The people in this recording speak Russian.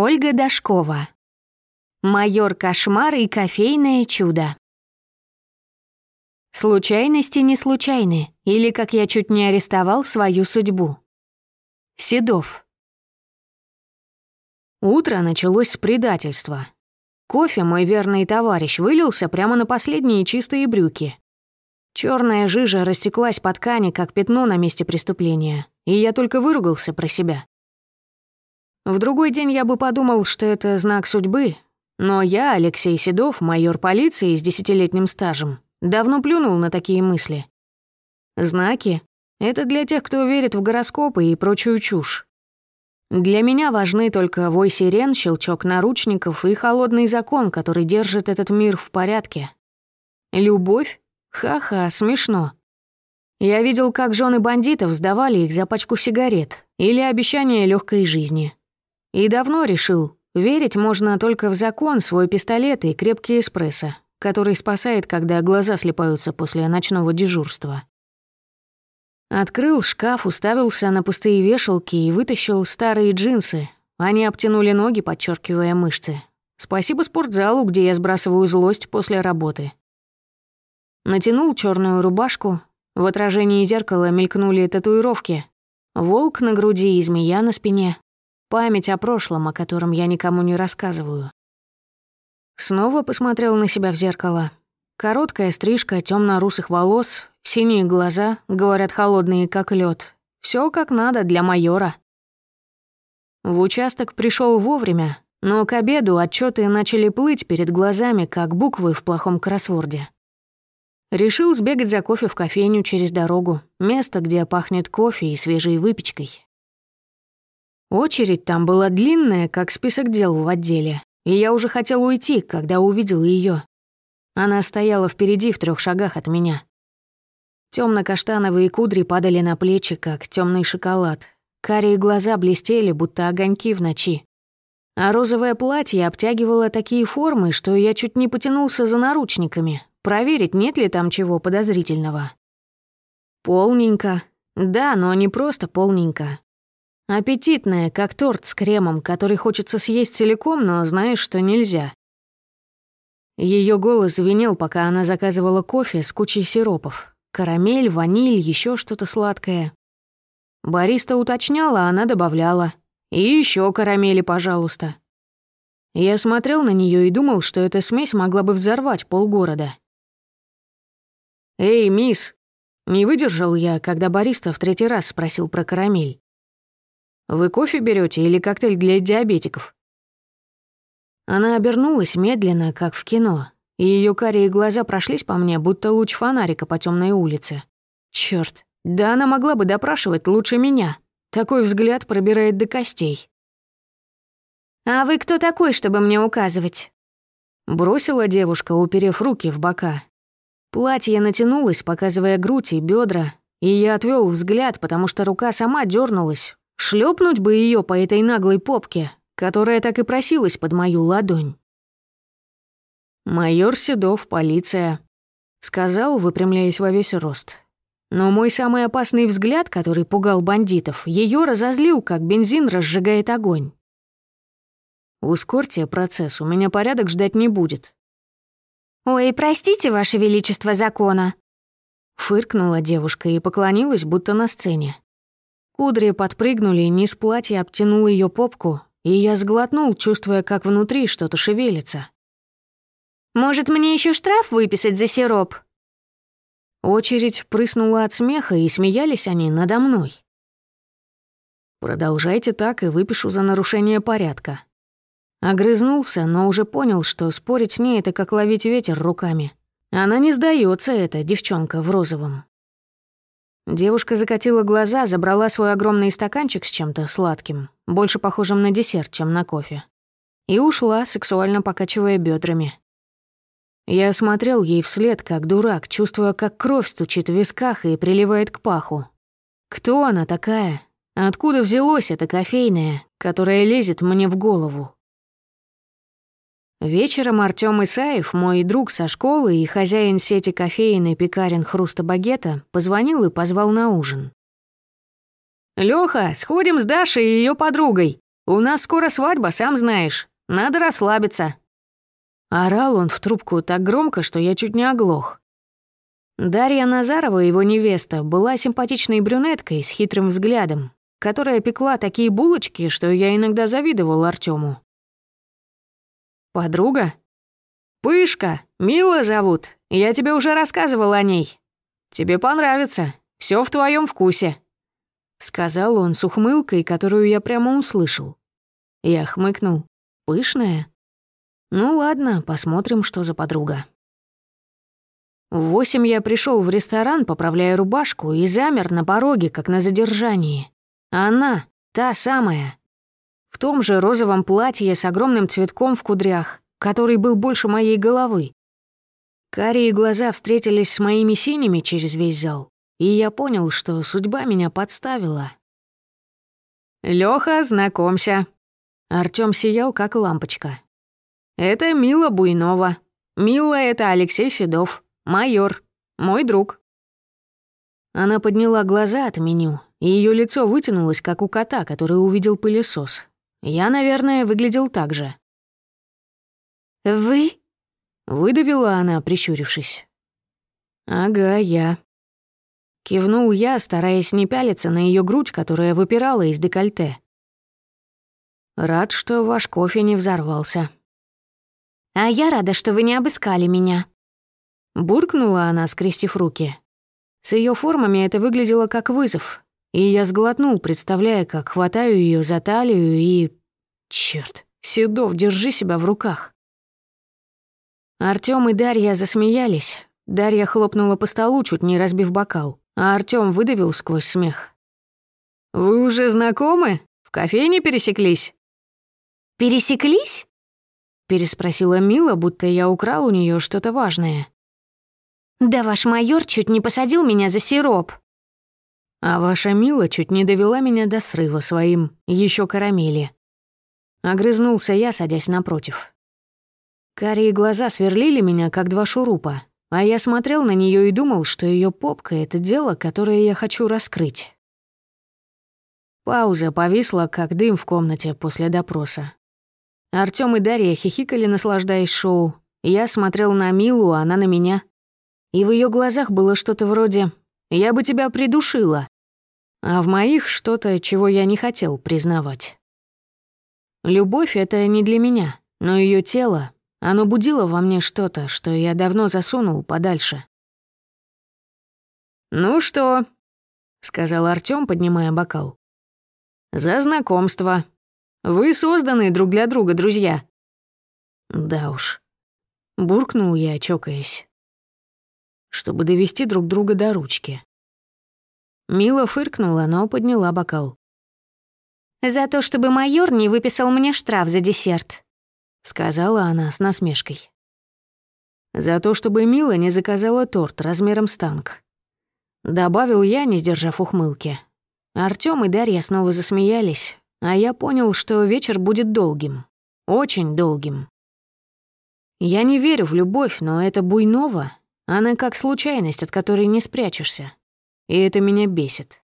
Ольга Дашкова. Майор Кошмар и кофейное чудо. Случайности не случайны, или как я чуть не арестовал свою судьбу. Седов. Утро началось с предательства. Кофе мой верный товарищ вылился прямо на последние чистые брюки. Черная жижа растеклась по ткани, как пятно на месте преступления, и я только выругался про себя. В другой день я бы подумал, что это знак судьбы, но я, Алексей Седов, майор полиции с десятилетним стажем, давно плюнул на такие мысли. Знаки — это для тех, кто верит в гороскопы и прочую чушь. Для меня важны только вой сирен, щелчок наручников и холодный закон, который держит этот мир в порядке. Любовь? Ха-ха, смешно. Я видел, как жены бандитов сдавали их за пачку сигарет или обещание легкой жизни. И давно решил, верить можно только в закон, свой пистолет и крепкий эспрессо, который спасает, когда глаза слепаются после ночного дежурства. Открыл шкаф, уставился на пустые вешалки и вытащил старые джинсы. Они обтянули ноги, подчеркивая мышцы. Спасибо спортзалу, где я сбрасываю злость после работы. Натянул черную рубашку. В отражении зеркала мелькнули татуировки. Волк на груди и змея на спине. Память о прошлом, о котором я никому не рассказываю. Снова посмотрел на себя в зеркало. Короткая стрижка темно-русых волос, синие глаза, говорят, холодные, как лед. Все как надо для майора. В участок пришел вовремя, но к обеду отчеты начали плыть перед глазами, как буквы в плохом кроссворде. Решил сбегать за кофе в кофейню через дорогу, место, где пахнет кофе и свежей выпечкой. Очередь там была длинная, как список дел в отделе, и я уже хотел уйти, когда увидел ее. Она стояла впереди в трех шагах от меня. Темно-каштановые кудри падали на плечи, как темный шоколад. Карие глаза блестели, будто огоньки в ночи. А розовое платье обтягивало такие формы, что я чуть не потянулся за наручниками, проверить, нет ли там чего подозрительного. Полненько. Да, но не просто полненько. Аппетитная, как торт с кремом, который хочется съесть целиком, но знаешь, что нельзя. Ее голос звенел, пока она заказывала кофе с кучей сиропов. Карамель, ваниль, еще что-то сладкое. Бариста уточняла, она добавляла. «И еще карамели, пожалуйста». Я смотрел на нее и думал, что эта смесь могла бы взорвать полгорода. «Эй, мисс!» Не выдержал я, когда бариста в третий раз спросил про карамель. Вы кофе берете или коктейль для диабетиков?» Она обернулась медленно, как в кино, и ее карие глаза прошлись по мне, будто луч фонарика по темной улице. Черт, да она могла бы допрашивать лучше меня. Такой взгляд пробирает до костей. «А вы кто такой, чтобы мне указывать?» Бросила девушка, уперев руки в бока. Платье натянулось, показывая грудь и бедра, и я отвел взгляд, потому что рука сама дернулась, Шлепнуть бы ее по этой наглой попке, которая так и просилась под мою ладонь. «Майор Седов, полиция», — сказал, выпрямляясь во весь рост. Но мой самый опасный взгляд, который пугал бандитов, ее разозлил, как бензин разжигает огонь. «Ускорьте процесс, у меня порядок ждать не будет». «Ой, простите, Ваше Величество закона», — фыркнула девушка и поклонилась, будто на сцене. Кудри подпрыгнули, низ платья обтянул ее попку, и я сглотнул, чувствуя, как внутри что-то шевелится. «Может, мне еще штраф выписать за сироп?» Очередь прыснула от смеха, и смеялись они надо мной. «Продолжайте так, и выпишу за нарушение порядка». Огрызнулся, но уже понял, что спорить с ней — это как ловить ветер руками. Она не сдается, эта девчонка в розовом. Девушка закатила глаза, забрала свой огромный стаканчик с чем-то сладким, больше похожим на десерт, чем на кофе, и ушла, сексуально покачивая бедрами. Я смотрел ей вслед, как дурак, чувствуя, как кровь стучит в висках и приливает к паху. Кто она такая? Откуда взялось это кофейное, которое лезет мне в голову? Вечером Артём Исаев, мой друг со школы и хозяин сети кофеин и пекарен «Хруста Багета», позвонил и позвал на ужин. «Лёха, сходим с Дашей и её подругой. У нас скоро свадьба, сам знаешь. Надо расслабиться». Орал он в трубку так громко, что я чуть не оглох. Дарья Назарова, его невеста, была симпатичной брюнеткой с хитрым взглядом, которая пекла такие булочки, что я иногда завидовал Артему. «Подруга?» «Пышка, Мила зовут. Я тебе уже рассказывал о ней. Тебе понравится. Все в твоем вкусе», — сказал он с ухмылкой, которую я прямо услышал. Я хмыкнул. «Пышная?» «Ну ладно, посмотрим, что за подруга». В восемь я пришел в ресторан, поправляя рубашку, и замер на пороге, как на задержании. Она, та самая. В том же розовом платье с огромным цветком в кудрях, который был больше моей головы. Карие глаза встретились с моими синими через весь зал, и я понял, что судьба меня подставила. «Лёха, знакомься». Артём сиял, как лампочка. «Это Мила Буйнова. Мила — это Алексей Седов, майор, мой друг». Она подняла глаза от меню, и её лицо вытянулось, как у кота, который увидел пылесос. Я, наверное, выглядел так же. «Вы?» — выдавила она, прищурившись. «Ага, я». Кивнул я, стараясь не пялиться на ее грудь, которая выпирала из декольте. «Рад, что ваш кофе не взорвался». «А я рада, что вы не обыскали меня». Буркнула она, скрестив руки. С ее формами это выглядело как вызов, и я сглотнул, представляя, как хватаю ее за талию и... Черт, Седов, держи себя в руках. Артём и Дарья засмеялись. Дарья хлопнула по столу, чуть не разбив бокал, а Артём выдавил сквозь смех. «Вы уже знакомы? В кофейне пересеклись?» «Пересеклись?» Переспросила Мила, будто я украл у нее что-то важное. «Да ваш майор чуть не посадил меня за сироп». А ваша Мила чуть не довела меня до срыва своим еще карамели. Огрызнулся я, садясь напротив. Карие глаза сверлили меня, как два шурупа, а я смотрел на нее и думал, что ее попка — это дело, которое я хочу раскрыть. Пауза повисла, как дым в комнате после допроса. Артём и Дарья хихикали, наслаждаясь шоу. Я смотрел на Милу, а она на меня. И в ее глазах было что-то вроде «Я бы тебя придушила», а в моих что-то, чего я не хотел признавать. Любовь — это не для меня, но ее тело оно будило во мне что-то, что я давно засунул подальше. «Ну что?» — сказал Артём, поднимая бокал. «За знакомство. Вы созданы друг для друга, друзья». «Да уж», — буркнул я, чокаясь. «Чтобы довести друг друга до ручки». Мила фыркнула, но подняла бокал. «За то, чтобы майор не выписал мне штраф за десерт», — сказала она с насмешкой. «За то, чтобы Мила не заказала торт размером с танк». Добавил я, не сдержав ухмылки. Артём и Дарья снова засмеялись, а я понял, что вечер будет долгим. Очень долгим. Я не верю в любовь, но это Буйнова. Она как случайность, от которой не спрячешься. И это меня бесит.